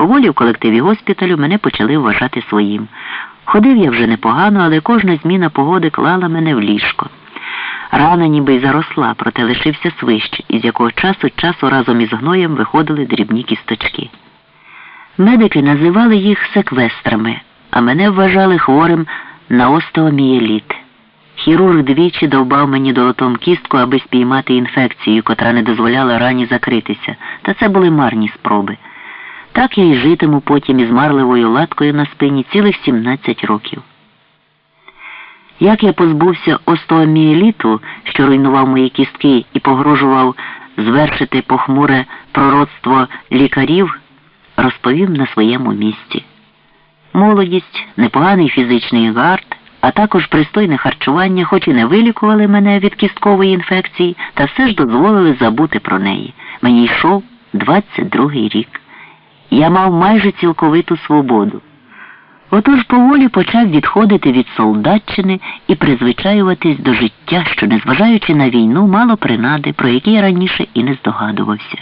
Поволі в колективі госпіталю мене почали вважати своїм. Ходив я вже непогано, але кожна зміна погоди клала мене в ліжко. Рана ніби й заросла, проте лишився свищ, із якого час від часу разом із гноєм виходили дрібні кісточки. Медики називали їх секвестрами, а мене вважали хворим на остеомієліт. Хірург двічі довбав мені долотом кістку, аби спіймати інфекцію, котра не дозволяла рані закритися, та це були марні спроби. Так я й житиму потім із марливою латкою на спині цілих 17 років. Як я позбувся остеоміеліту, що руйнував мої кістки і погрожував звершити похмуре пророцтво лікарів, розповім на своєму місці. Молодість, непоганий фізичний гард, а також пристойне харчування, хоч і не вилікували мене від кісткової інфекції, та все ж дозволили забути про неї. Мені йшов 22-й рік. Я мав майже цілковиту свободу. Отож поволі почав відходити від солдатчини і призвичаюватись до життя, що, незважаючи на війну, мало принади, про які я раніше і не здогадувався.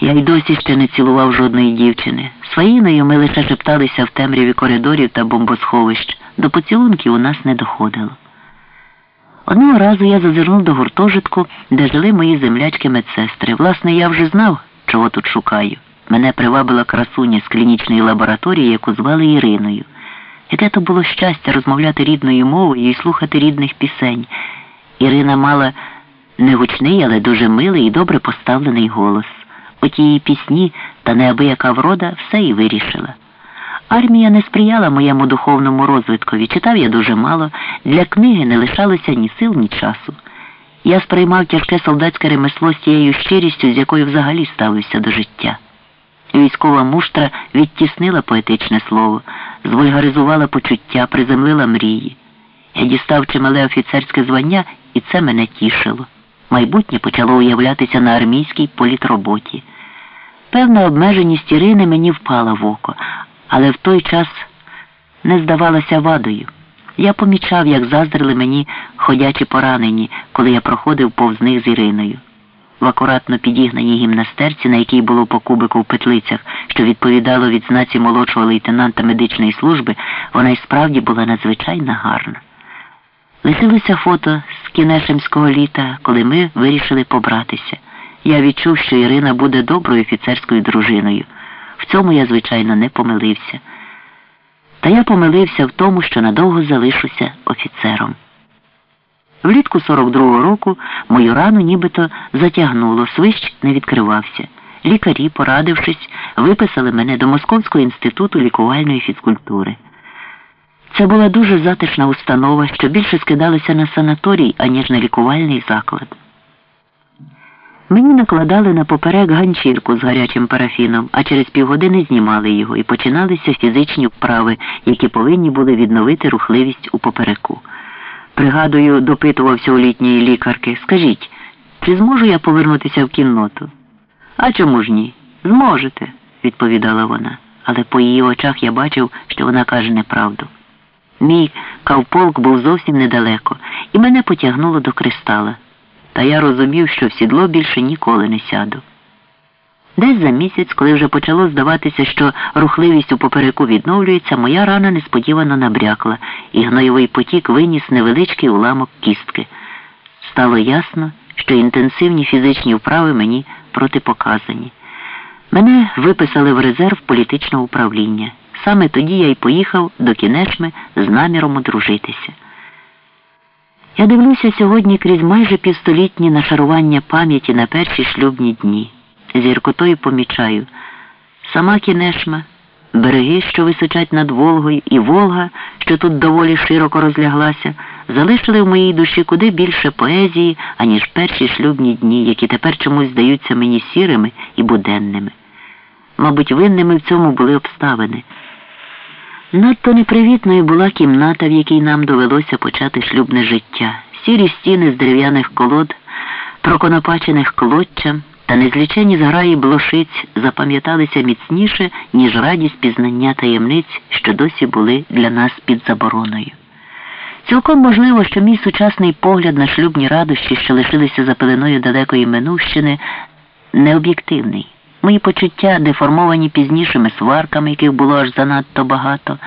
Я й досі ще не цілував жодної дівчини. Своїною ми лише шепталися в темряві коридорів та бомбосховищ. До поцілунків у нас не доходило. Одного разу я зазирнув до гуртожитку, де жили мої землячки медсестри. Власне, я вже знав, чого тут шукаю. Мене привабила красуня з клінічної лабораторії, яку звали Іриною. Яке то було щастя розмовляти рідною мовою і слухати рідних пісень. Ірина мала негучний, але дуже милий і добре поставлений голос. От її пісні та неабияка врода все і вирішила. Армія не сприяла моєму духовному розвиткові, читав я дуже мало, для книги не лишалося ні сил, ні часу. Я сприймав тяжке солдатське ремесло з тією щирістю, з якою взагалі ставився до життя. Військова муштра відтіснила поетичне слово, звульгаризувала почуття, приземлила мрії. Я дістав чимале офіцерське звання, і це мене тішило. Майбутнє почало уявлятися на армійській політроботі. Певна обмеженість Ірини мені впала в око, але в той час не здавалася вадою. Я помічав, як заздрили мені ходячі поранені, коли я проходив повз них з Іриною. В акуратно підігнаній гімнастерці, на якій було по кубику в петлицях, що відповідало від знаці молодшого лейтенанта медичної служби, вона й справді була надзвичайно гарна. Лишилося фото з кінешемського літа, коли ми вирішили побратися. Я відчув, що Ірина буде доброю офіцерською дружиною. В цьому я, звичайно, не помилився. Та я помилився в тому, що надовго залишуся офіцером. Влітку 42-го року мою рану нібито затягнуло, свищ не відкривався. Лікарі, порадившись, виписали мене до Московського інституту лікувальної фізкультури. Це була дуже затишна установа, що більше скидалася на санаторій, аніж на лікувальний заклад. Мені накладали на поперек ганчірку з гарячим парафіном, а через півгодини знімали його і починалися фізичні вправи, які повинні були відновити рухливість у попереку. Пригадую, допитувався у літньої лікарки. Скажіть, чи зможу я повернутися в кінноту? А чому ж ні? Зможете, відповідала вона, але по її очах я бачив, що вона каже неправду. Мій кавполк був зовсім недалеко, і мене потягнуло до кристала. Та я розумів, що в сідло більше ніколи не сяду. Десь за місяць, коли вже почало здаватися, що рухливість у попереку відновлюється, моя рана несподівано набрякла, і гнойовий потік виніс невеличкий уламок кістки. Стало ясно, що інтенсивні фізичні вправи мені протипоказані. Мене виписали в резерв політичного управління. Саме тоді я й поїхав до Кінешми з наміром одружитися. Я дивлюся сьогодні крізь майже півстолітні нашарування пам'яті на перші шлюбні дні. Зіркотою помічаю сама кінешма, береги, що височать над Волгою, і Волга, що тут доволі широко розляглася, залишили в моїй душі куди більше поезії, аніж перші шлюбні дні, які тепер чомусь здаються мені сірими і буденними. Мабуть, винними в цьому були обставини. Надто непривітною була кімната, в якій нам довелося почати шлюбне життя, сірі стіни з дерев'яних колод, проконопачених клоччям та незлічені зграї блошиць запам'яталися міцніше, ніж радість пізнання таємниць, що досі були для нас під забороною. Цілком можливо, що мій сучасний погляд на шлюбні радощі, що лишилися за пеленою далекої минувщини, необ'єктивний. Мої почуття деформовані пізнішими сварками, яких було аж занадто багато.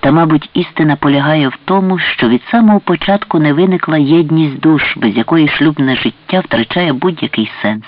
Та, мабуть, істина полягає в тому, що від самого початку не виникла єдність душ, без якої шлюбне життя втрачає будь-який сенс.